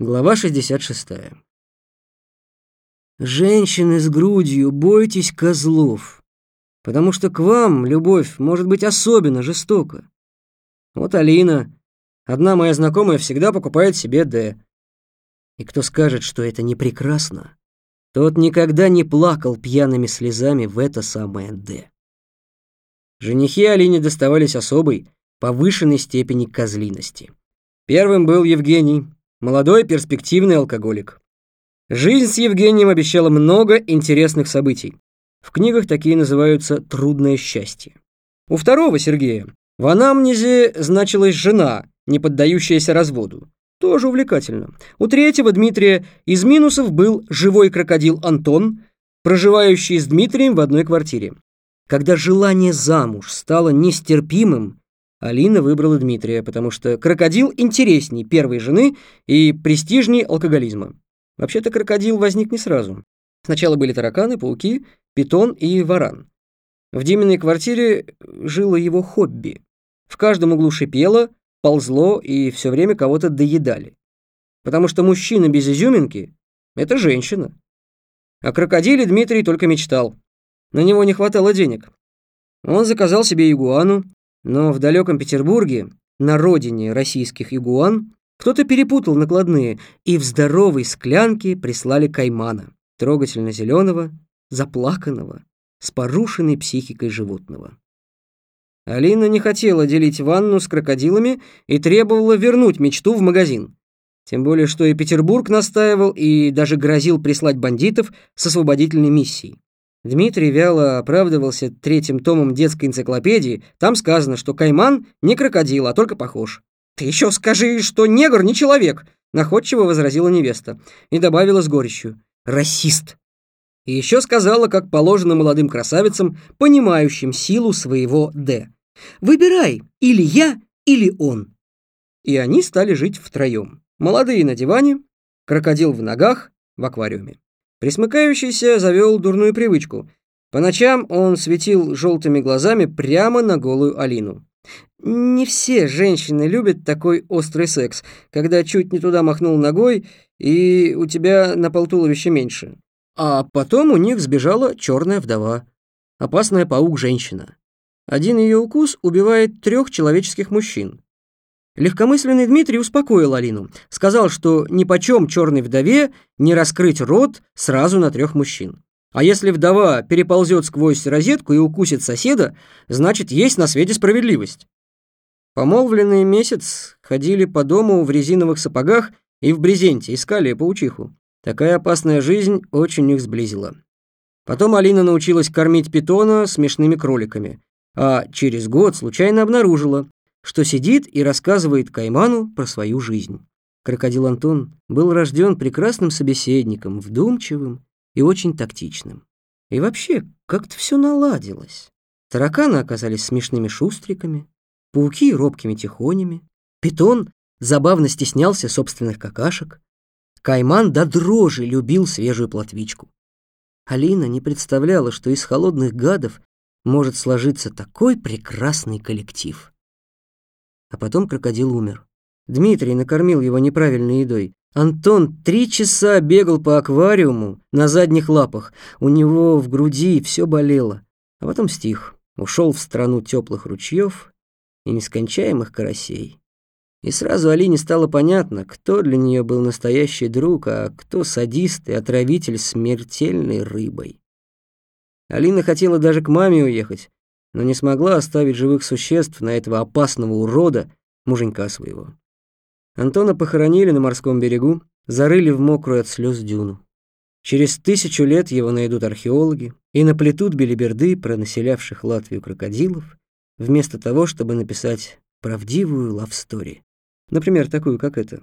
Глава 66. Женщины с грудью, бойтесь козлов, потому что к вам любовь может быть особенно жестока. Вот Алина, одна моя знакомая, всегда покупает себе «Д». И кто скажет, что это не прекрасно, тот никогда не плакал пьяными слезами в это самое «Д». Женихи Алине доставались особой, повышенной степени козлиности. Первым был Евгений, Молодой перспективный алкоголик. Жизнь с Евгением обещала много интересных событий. В книгах такие называются «трудное счастье». У второго Сергея в анамнезе значилась жена, не поддающаяся разводу. Тоже увлекательно. У третьего Дмитрия из минусов был живой крокодил Антон, проживающий с Дмитрием в одной квартире. Когда желание замуж стало нестерпимым, Алина выбрала Дмитрия, потому что крокодил интересней первой жены и престижней алкоголизма. Вообще-то крокодил возник не сразу. Сначала были тараканы, пауки, питон и варан. В Диминой квартире жило его хобби. В каждом углу шипело, ползло и все время кого-то доедали. Потому что мужчина без изюминки — это женщина. О крокодиле Дмитрий только мечтал. На него не хватало денег. Он заказал себе игуану, но в далеком Петербурге, на родине российских игуан, кто-то перепутал накладные, и в здоровой склянке прислали каймана, трогательно зеленого, заплаканного, с порушенной психикой животного. Алина не хотела делить ванну с крокодилами и требовала вернуть мечту в магазин. Тем более, что и Петербург настаивал и даже грозил прислать бандитов с освободительной миссией. Дмитрий вяло оправдывался третьим томом детской энциклопедии. Там сказано, что кайман не крокодил, а только похож. «Ты еще скажи, что негр не человек!» Находчиво возразила невеста и добавила с горечью. «Расист!» И еще сказала, как положено молодым красавицам, понимающим силу своего «Д». «Выбирай, или я, или он». И они стали жить втроем. Молодые на диване, крокодил в ногах в аквариуме. Присмыкающийся завел дурную привычку. По ночам он светил желтыми глазами прямо на голую Алину. Не все женщины любят такой острый секс, когда чуть не туда махнул ногой, и у тебя на полтуловища меньше. А потом у них сбежала черная вдова, опасная паук-женщина. Один ее укус убивает трех человеческих мужчин. Легкомысленный Дмитрий успокоил Алину, сказал, что ни почем черной вдове не раскрыть рот сразу на трех мужчин. А если вдова переползет сквозь розетку и укусит соседа, значит, есть на свете справедливость. Помолвленные месяц ходили по дому в резиновых сапогах и в брезенте, искали паучиху. Такая опасная жизнь очень их сблизила. Потом Алина научилась кормить питона смешными кроликами, а через год случайно обнаружила, что сидит и рассказывает Кайману про свою жизнь. Крокодил Антон был рожден прекрасным собеседником, вдумчивым и очень тактичным. И вообще, как-то все наладилось. Тараканы оказались смешными шустриками, пауки — робкими тихонями, питон забавно стеснялся собственных какашек, Кайман до дрожи любил свежую плотвичку. Алина не представляла, что из холодных гадов может сложиться такой прекрасный коллектив. А потом крокодил умер. Дмитрий накормил его неправильной едой. Антон три часа бегал по аквариуму на задних лапах. У него в груди все болело. А потом стих. Ушел в страну теплых ручьев и нескончаемых карасей. И сразу Алине стало понятно, кто для нее был настоящий друг, а кто садист и отравитель смертельной рыбой. Алина хотела даже к маме уехать, но не смогла оставить живых существ на этого опасного урода, муженька своего. Антона похоронили на морском берегу, зарыли в мокрую от слез дюну. Через тысячу лет его найдут археологи и наплетут белиберды про населявших Латвию крокодилов, вместо того, чтобы написать правдивую лавстори. Например, такую, как эта.